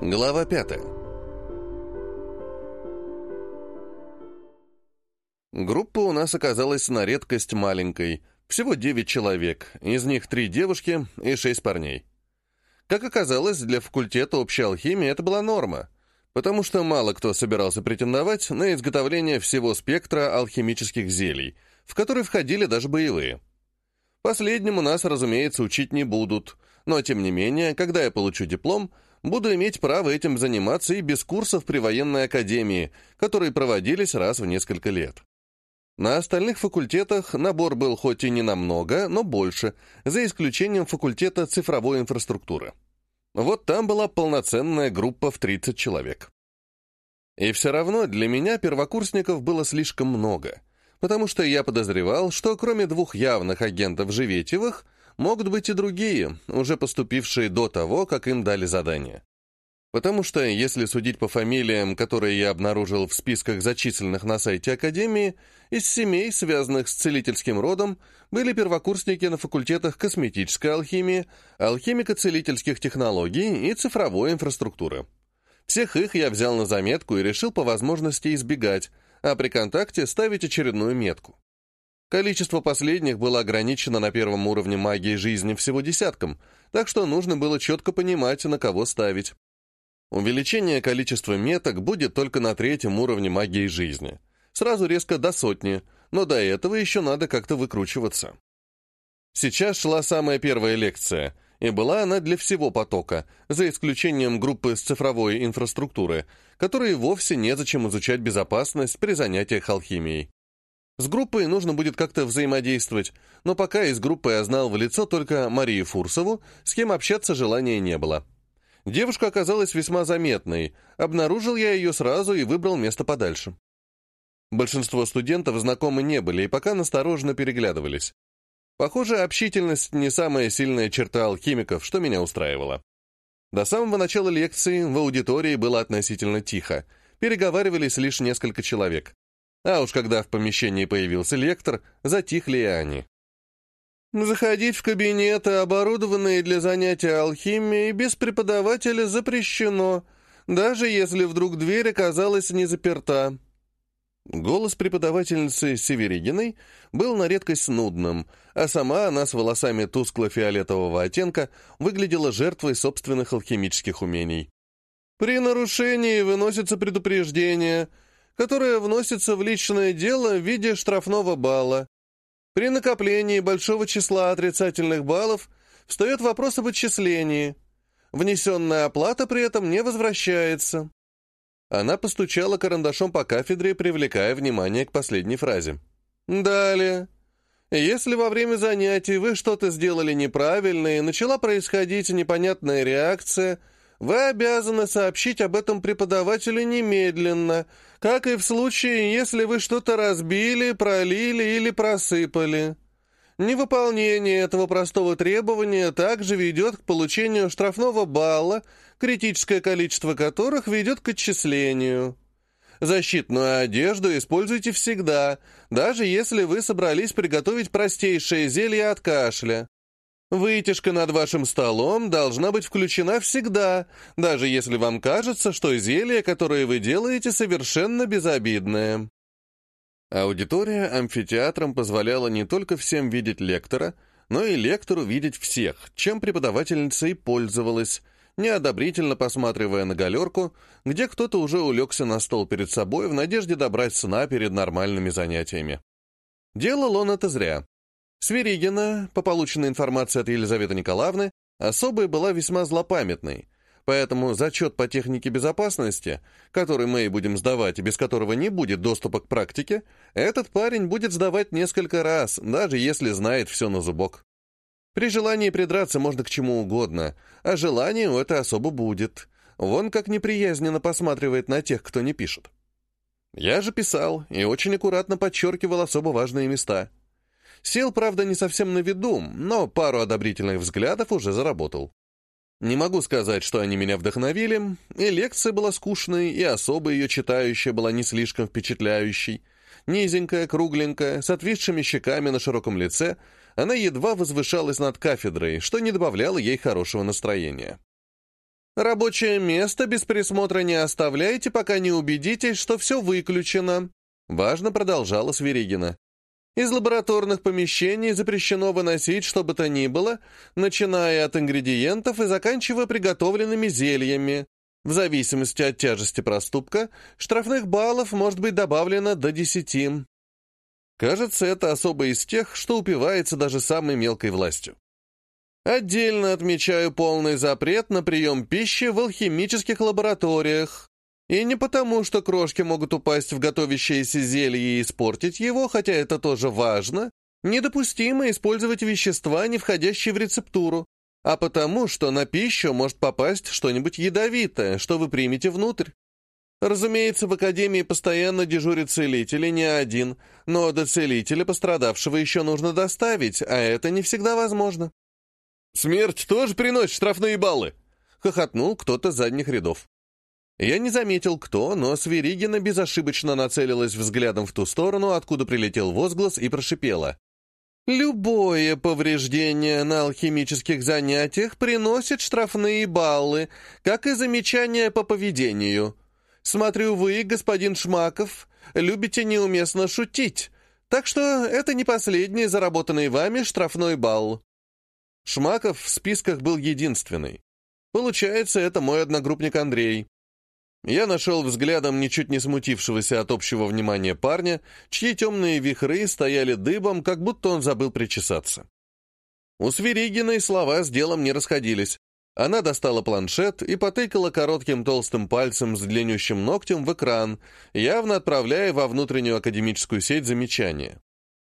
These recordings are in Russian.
Глава пятая. Группа у нас оказалась на редкость маленькой, всего девять человек, из них три девушки и шесть парней. Как оказалось, для факультета общей алхимии это была норма, потому что мало кто собирался претендовать на изготовление всего спектра алхимических зелий, в которые входили даже боевые. Последнему нас, разумеется, учить не будут, но, тем не менее, когда я получу диплом, буду иметь право этим заниматься и без курсов при военной академии, которые проводились раз в несколько лет. На остальных факультетах набор был хоть и не намного, но больше, за исключением факультета цифровой инфраструктуры. Вот там была полноценная группа в 30 человек. И все равно для меня первокурсников было слишком много, потому что я подозревал, что кроме двух явных агентов Живетевых, могут быть и другие, уже поступившие до того, как им дали задание. Потому что, если судить по фамилиям, которые я обнаружил в списках зачисленных на сайте Академии, из семей, связанных с целительским родом, были первокурсники на факультетах косметической алхимии, алхимико-целительских технологий и цифровой инфраструктуры. Всех их я взял на заметку и решил по возможности избегать, а при контакте ставить очередную метку. Количество последних было ограничено на первом уровне магии жизни всего десятком, так что нужно было четко понимать, на кого ставить. Увеличение количества меток будет только на третьем уровне магии жизни. Сразу резко до сотни, но до этого еще надо как-то выкручиваться. Сейчас шла самая первая лекция, и была она для всего потока, за исключением группы с цифровой инфраструктуры, которые вовсе незачем изучать безопасность при занятиях алхимией. С группой нужно будет как-то взаимодействовать, но пока из группы я знал в лицо только Марию Фурсову, с кем общаться желания не было. Девушка оказалась весьма заметной. Обнаружил я ее сразу и выбрал место подальше. Большинство студентов знакомы не были и пока настороженно переглядывались. Похоже, общительность не самая сильная черта алхимиков, что меня устраивало. До самого начала лекции в аудитории было относительно тихо. Переговаривались лишь несколько человек. А уж когда в помещении появился лектор, затихли и они. Заходить в кабинеты, оборудованные для занятия алхимией, без преподавателя запрещено, даже если вдруг дверь оказалась не заперта. Голос преподавательницы Северигиной был на редкость нудным, а сама она с волосами тускло-фиолетового оттенка выглядела жертвой собственных алхимических умений. «При нарушении выносится предупреждение, которое вносится в личное дело в виде штрафного балла. При накоплении большого числа отрицательных баллов встает вопрос об отчислении. Внесенная оплата при этом не возвращается. Она постучала карандашом по кафедре, привлекая внимание к последней фразе. Далее. Если во время занятий вы что-то сделали неправильно и начала происходить непонятная реакция – вы обязаны сообщить об этом преподавателю немедленно, как и в случае, если вы что-то разбили, пролили или просыпали. Невыполнение этого простого требования также ведет к получению штрафного балла, критическое количество которых ведет к отчислению. Защитную одежду используйте всегда, даже если вы собрались приготовить простейшее зелье от кашля. Вытяжка над вашим столом должна быть включена всегда, даже если вам кажется, что зелье, которое вы делаете, совершенно безобидное. Аудитория амфитеатром позволяла не только всем видеть лектора, но и лектору видеть всех, чем преподавательница и пользовалась, неодобрительно посматривая на галерку, где кто-то уже улегся на стол перед собой в надежде добрать сна перед нормальными занятиями. Делал он это зря. Сверигина, по полученной информации от Елизаветы Николаевны, особая была весьма злопамятной, поэтому зачет по технике безопасности, который мы и будем сдавать, и без которого не будет доступа к практике, этот парень будет сдавать несколько раз, даже если знает все на зубок. При желании придраться можно к чему угодно, а желание у это особо будет. Вон как неприязненно посматривает на тех, кто не пишет. Я же писал и очень аккуратно подчеркивал особо важные места — Сел, правда, не совсем на виду, но пару одобрительных взглядов уже заработал. Не могу сказать, что они меня вдохновили, и лекция была скучной, и особо ее читающая была не слишком впечатляющей. Низенькая, кругленькая, с отвисшими щеками на широком лице, она едва возвышалась над кафедрой, что не добавляло ей хорошего настроения. Рабочее место без присмотра не оставляйте, пока не убедитесь, что все выключено. Важно продолжала Сверигина. Из лабораторных помещений запрещено выносить что бы то ни было, начиная от ингредиентов и заканчивая приготовленными зельями. В зависимости от тяжести проступка, штрафных баллов может быть добавлено до десяти. Кажется, это особо из тех, что упивается даже самой мелкой властью. Отдельно отмечаю полный запрет на прием пищи в алхимических лабораториях. И не потому, что крошки могут упасть в готовящееся зелье и испортить его, хотя это тоже важно. Недопустимо использовать вещества, не входящие в рецептуру, а потому, что на пищу может попасть что-нибудь ядовитое, что вы примете внутрь. Разумеется, в Академии постоянно дежурит целитель, и не один, но до целителя пострадавшего еще нужно доставить, а это не всегда возможно. «Смерть тоже приносит штрафные баллы!» — хохотнул кто-то с задних рядов. Я не заметил, кто, но Свиригина безошибочно нацелилась взглядом в ту сторону, откуда прилетел возглас, и прошипела. «Любое повреждение на алхимических занятиях приносит штрафные баллы, как и замечания по поведению. Смотрю, вы, господин Шмаков, любите неуместно шутить, так что это не последний заработанный вами штрафной балл». Шмаков в списках был единственный. Получается, это мой одногруппник Андрей. Я нашел взглядом ничуть не смутившегося от общего внимания парня, чьи темные вихры стояли дыбом, как будто он забыл причесаться. У Свиригиной слова с делом не расходились. Она достала планшет и потыкала коротким толстым пальцем с длиннющим ногтем в экран, явно отправляя во внутреннюю академическую сеть замечания.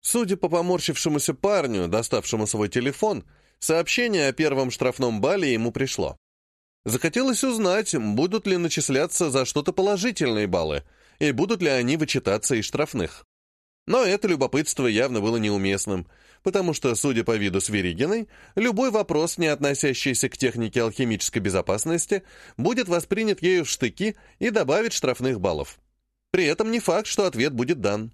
Судя по поморщившемуся парню, доставшему свой телефон, сообщение о первом штрафном бале ему пришло. Захотелось узнать, будут ли начисляться за что-то положительные баллы, и будут ли они вычитаться из штрафных. Но это любопытство явно было неуместным, потому что, судя по виду Сверигиной, любой вопрос, не относящийся к технике алхимической безопасности, будет воспринят ею в штыки и добавит штрафных баллов. При этом не факт, что ответ будет дан.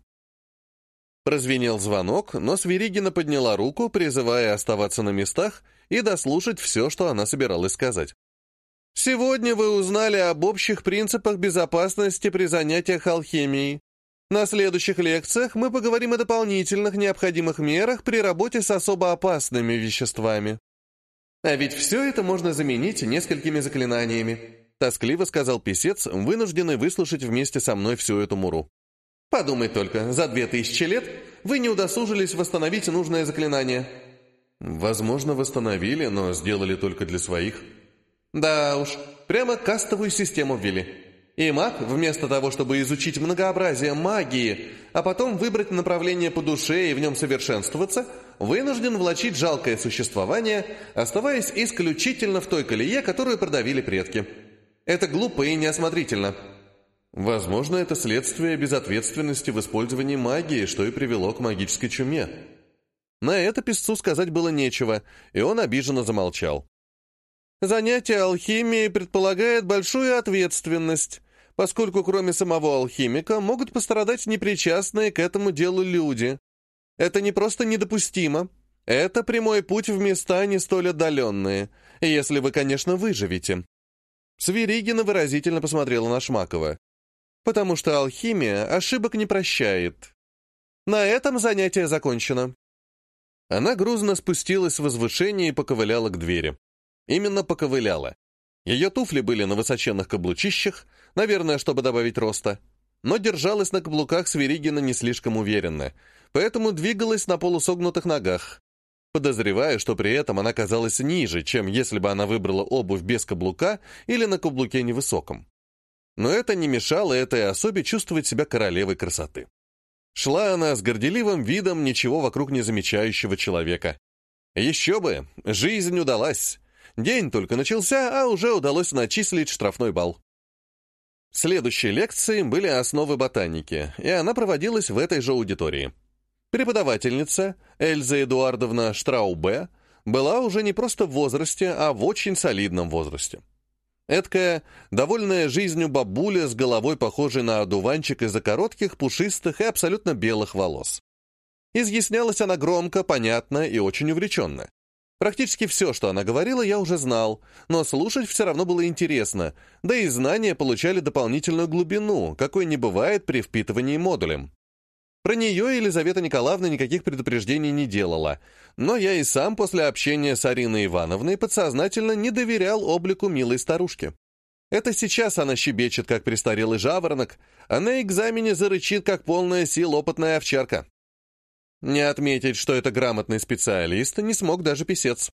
Прозвенел звонок, но Свиригина подняла руку, призывая оставаться на местах и дослушать все, что она собиралась сказать. Сегодня вы узнали об общих принципах безопасности при занятиях алхимией. На следующих лекциях мы поговорим о дополнительных необходимых мерах при работе с особо опасными веществами. А ведь все это можно заменить несколькими заклинаниями, тоскливо сказал писец, вынужденный выслушать вместе со мной всю эту муру. Подумай только, за две тысячи лет вы не удосужились восстановить нужное заклинание. Возможно, восстановили, но сделали только для своих. Да уж, прямо кастовую систему ввели. И маг, вместо того, чтобы изучить многообразие магии, а потом выбрать направление по душе и в нем совершенствоваться, вынужден влачить жалкое существование, оставаясь исключительно в той колее, которую продавили предки. Это глупо и неосмотрительно. Возможно, это следствие безответственности в использовании магии, что и привело к магической чуме. На это писцу сказать было нечего, и он обиженно замолчал. Занятие алхимией предполагает большую ответственность, поскольку кроме самого алхимика могут пострадать непричастные к этому делу люди. Это не просто недопустимо, это прямой путь в места не столь отдаленные, если вы, конечно, выживете. Свиригина выразительно посмотрела на Шмакова. Потому что алхимия ошибок не прощает. На этом занятие закончено. Она грузно спустилась с возвышения и поковыляла к двери. Именно поковыляла. Ее туфли были на высоченных каблучищах, наверное, чтобы добавить роста, но держалась на каблуках Сверигина не слишком уверенно, поэтому двигалась на полусогнутых ногах. Подозреваю, что при этом она казалась ниже, чем если бы она выбрала обувь без каблука или на каблуке невысоком. Но это не мешало этой особе чувствовать себя королевой красоты. Шла она с горделивым видом ничего вокруг не замечающего человека. Еще бы, жизнь удалась, День только начался, а уже удалось начислить штрафной балл. Следующие лекции были основы ботаники, и она проводилась в этой же аудитории. Преподавательница Эльза Эдуардовна Штраубе была уже не просто в возрасте, а в очень солидном возрасте. Эдкая, довольная жизнью бабуля с головой, похожей на одуванчик из-за коротких, пушистых и абсолютно белых волос. Изъяснялась она громко, понятно и очень увлеченно. Практически все, что она говорила, я уже знал, но слушать все равно было интересно, да и знания получали дополнительную глубину, какой не бывает при впитывании модулем. Про нее Елизавета Николаевна никаких предупреждений не делала, но я и сам после общения с Ариной Ивановной подсознательно не доверял облику милой старушки. Это сейчас она щебечет, как престарелый жаворонок, а на экзамене зарычит, как полная сил опытная овчарка. Не отметить, что это грамотный специалист, не смог даже писец.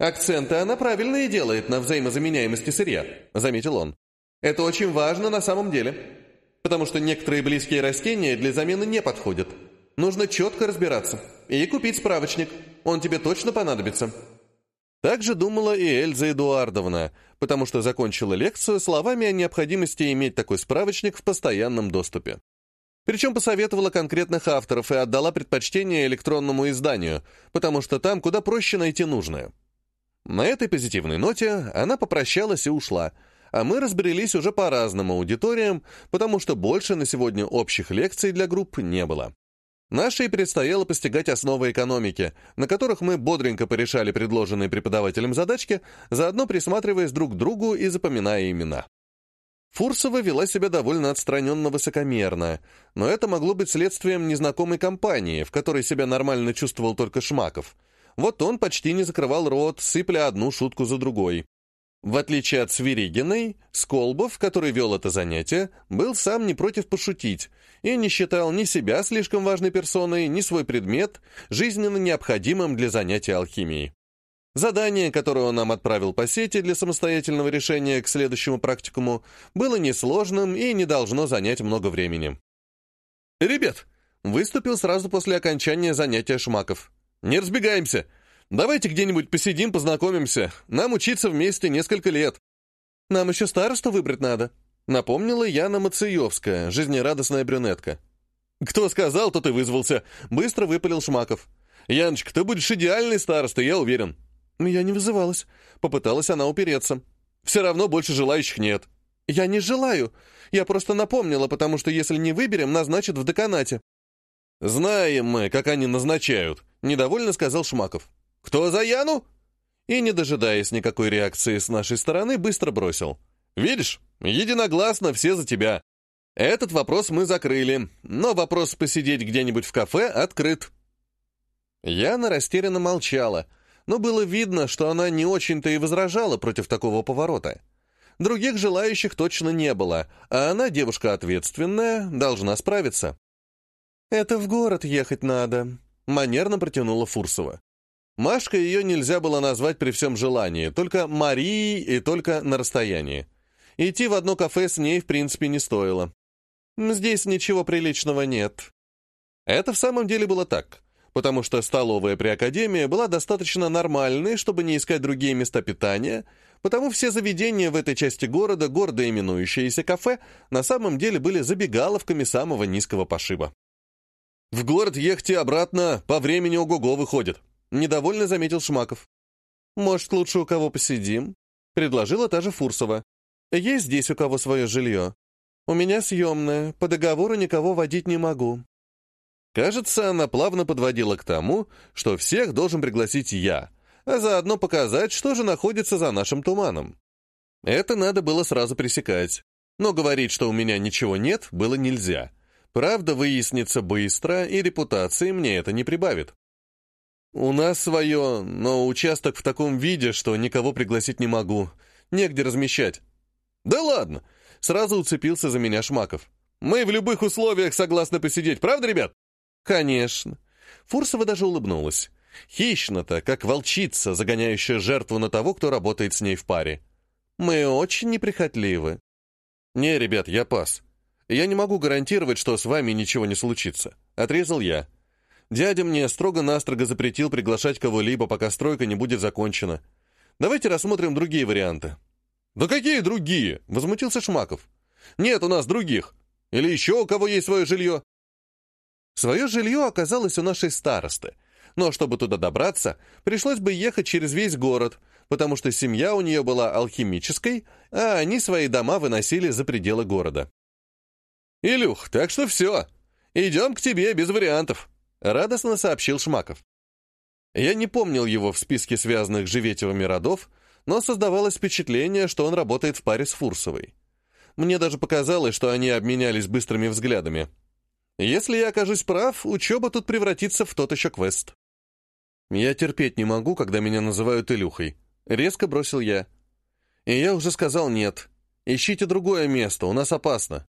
«Акценты она правильные делает на взаимозаменяемости сырья», — заметил он. «Это очень важно на самом деле, потому что некоторые близкие растения для замены не подходят. Нужно четко разбираться и купить справочник, он тебе точно понадобится». Так же думала и Эльза Эдуардовна, потому что закончила лекцию словами о необходимости иметь такой справочник в постоянном доступе. Причем посоветовала конкретных авторов и отдала предпочтение электронному изданию, потому что там куда проще найти нужное. На этой позитивной ноте она попрощалась и ушла, а мы разбрелись уже по разным аудиториям, потому что больше на сегодня общих лекций для групп не было. Нашей предстояло постигать основы экономики, на которых мы бодренько порешали предложенные преподавателем задачки, заодно присматриваясь друг к другу и запоминая имена. Фурсова вела себя довольно отстраненно высокомерно, но это могло быть следствием незнакомой компании, в которой себя нормально чувствовал только Шмаков. Вот он почти не закрывал рот, сыпля одну шутку за другой. В отличие от Свиригиной, Сколбов, который вел это занятие, был сам не против пошутить и не считал ни себя слишком важной персоной, ни свой предмет жизненно необходимым для занятия алхимией. Задание, которое он нам отправил по сети для самостоятельного решения к следующему практикуму, было несложным и не должно занять много времени. «Ребят!» — выступил сразу после окончания занятия Шмаков. «Не разбегаемся! Давайте где-нибудь посидим, познакомимся. Нам учиться вместе несколько лет». «Нам еще старосту выбрать надо», — напомнила Яна Мациевская, жизнерадостная брюнетка. «Кто сказал, тот и вызвался», — быстро выпалил Шмаков. «Яночка, ты будешь идеальной старостой, я уверен». «Я не вызывалась». Попыталась она упереться. «Все равно больше желающих нет». «Я не желаю. Я просто напомнила, потому что если не выберем, назначат в деканате». «Знаем мы, как они назначают», — недовольно сказал Шмаков. «Кто за Яну?» И, не дожидаясь никакой реакции с нашей стороны, быстро бросил. «Видишь, единогласно все за тебя. Этот вопрос мы закрыли, но вопрос посидеть где-нибудь в кафе открыт». Яна растерянно молчала, — но было видно, что она не очень-то и возражала против такого поворота. Других желающих точно не было, а она, девушка ответственная, должна справиться. «Это в город ехать надо», — манерно протянула Фурсова. Машка ее нельзя было назвать при всем желании, только Марией и только на расстоянии. Идти в одно кафе с ней, в принципе, не стоило. Здесь ничего приличного нет. Это в самом деле было так потому что столовая при Академии была достаточно нормальной, чтобы не искать другие места питания, потому все заведения в этой части города, гордо именующиеся кафе, на самом деле были забегаловками самого низкого пошиба. «В город ехать и обратно по времени ого-го выходит», — недовольно заметил Шмаков. «Может, лучше у кого посидим?» — предложила та же Фурсова. «Есть здесь у кого свое жилье. У меня съемное, по договору никого водить не могу. Кажется, она плавно подводила к тому, что всех должен пригласить я, а заодно показать, что же находится за нашим туманом. Это надо было сразу пресекать. Но говорить, что у меня ничего нет, было нельзя. Правда выяснится быстро, и репутации мне это не прибавит. У нас свое, но участок в таком виде, что никого пригласить не могу. Негде размещать. Да ладно, сразу уцепился за меня Шмаков. Мы в любых условиях согласны посидеть, правда, ребят? «Конечно». Фурсова даже улыбнулась. Хищно-то, как волчица, загоняющая жертву на того, кто работает с ней в паре. «Мы очень неприхотливы». «Не, ребят, я пас. Я не могу гарантировать, что с вами ничего не случится», — отрезал я. Дядя мне строго-настрого запретил приглашать кого-либо, пока стройка не будет закончена. Давайте рассмотрим другие варианты». «Да какие другие?» — возмутился Шмаков. «Нет у нас других. Или еще у кого есть свое жилье?» Свое жилье оказалось у нашей старосты, но чтобы туда добраться, пришлось бы ехать через весь город, потому что семья у нее была алхимической, а они свои дома выносили за пределы города. «Илюх, так что все. Идем к тебе без вариантов», — радостно сообщил Шмаков. Я не помнил его в списке связанных с Живетевыми родов, но создавалось впечатление, что он работает в паре с Фурсовой. Мне даже показалось, что они обменялись быстрыми взглядами. Если я окажусь прав, учеба тут превратится в тот еще квест. Я терпеть не могу, когда меня называют Илюхой. Резко бросил я. И я уже сказал нет. Ищите другое место, у нас опасно.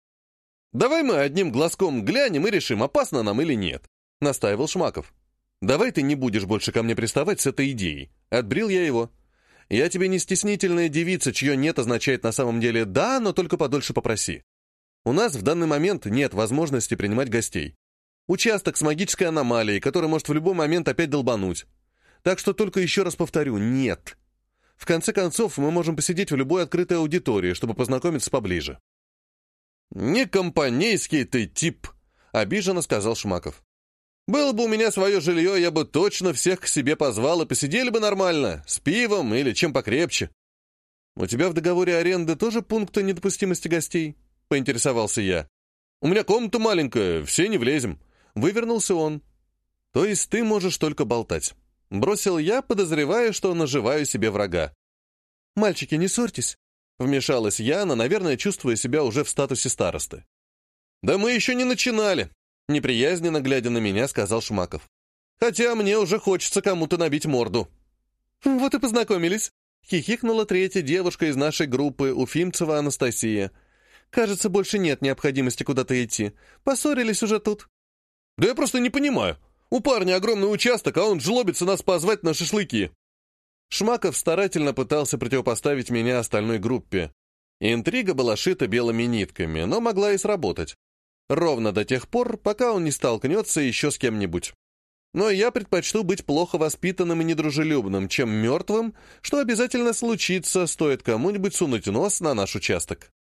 Давай мы одним глазком глянем и решим, опасно нам или нет, настаивал Шмаков. Давай ты не будешь больше ко мне приставать с этой идеей. Отбрил я его. Я тебе не стеснительная девица, чье «нет» означает на самом деле «да», но только подольше попроси. У нас в данный момент нет возможности принимать гостей. Участок с магической аномалией, который может в любой момент опять долбануть. Так что только еще раз повторю, нет. В конце концов, мы можем посидеть в любой открытой аудитории, чтобы познакомиться поближе. «Не компанейский ты тип», — обиженно сказал Шмаков. Было бы у меня свое жилье, я бы точно всех к себе позвал и посидели бы нормально, с пивом или чем покрепче. У тебя в договоре аренды тоже пункты недопустимости гостей? Поинтересовался я. У меня комната маленькая, все не влезем. Вывернулся он. То есть ты можешь только болтать. Бросил я, подозревая, что наживаю себе врага. «Мальчики, не ссорьтесь», — вмешалась Яна, наверное, чувствуя себя уже в статусе старосты. «Да мы еще не начинали», Неприязненно глядя на меня, сказал Шмаков. «Хотя мне уже хочется кому-то набить морду». «Вот и познакомились», — хихикнула третья девушка из нашей группы, Уфимцева Анастасия. «Кажется, больше нет необходимости куда-то идти. Поссорились уже тут». «Да я просто не понимаю. У парня огромный участок, а он жлобится нас позвать на шашлыки». Шмаков старательно пытался противопоставить меня остальной группе. Интрига была шита белыми нитками, но могла и сработать. Ровно до тех пор, пока он не столкнется еще с кем-нибудь. Но я предпочту быть плохо воспитанным и недружелюбным, чем мертвым, что обязательно случится, стоит кому-нибудь сунуть нос на наш участок.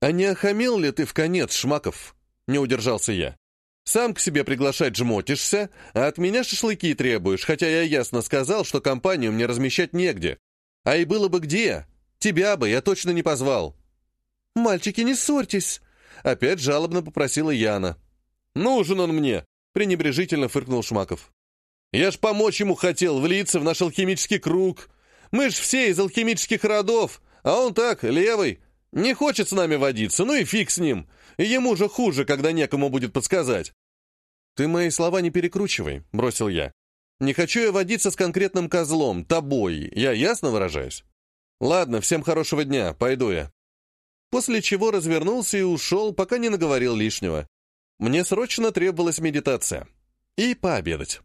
«А не охамел ли ты в конец, Шмаков?» — не удержался я. «Сам к себе приглашать жмотишься, а от меня шашлыки требуешь, хотя я ясно сказал, что компанию мне размещать негде. А и было бы где, тебя бы я точно не позвал». «Мальчики, не ссорьтесь!» Опять жалобно попросила Яна. «Нужен он мне!» — пренебрежительно фыркнул Шмаков. «Я ж помочь ему хотел, влиться в наш алхимический круг. Мы ж все из алхимических родов, а он так, левый. Не хочет с нами водиться, ну и фиг с ним. Ему же хуже, когда некому будет подсказать». «Ты мои слова не перекручивай», — бросил я. «Не хочу я водиться с конкретным козлом, тобой. Я ясно выражаюсь?» «Ладно, всем хорошего дня, пойду я» после чего развернулся и ушел, пока не наговорил лишнего. Мне срочно требовалась медитация. И пообедать.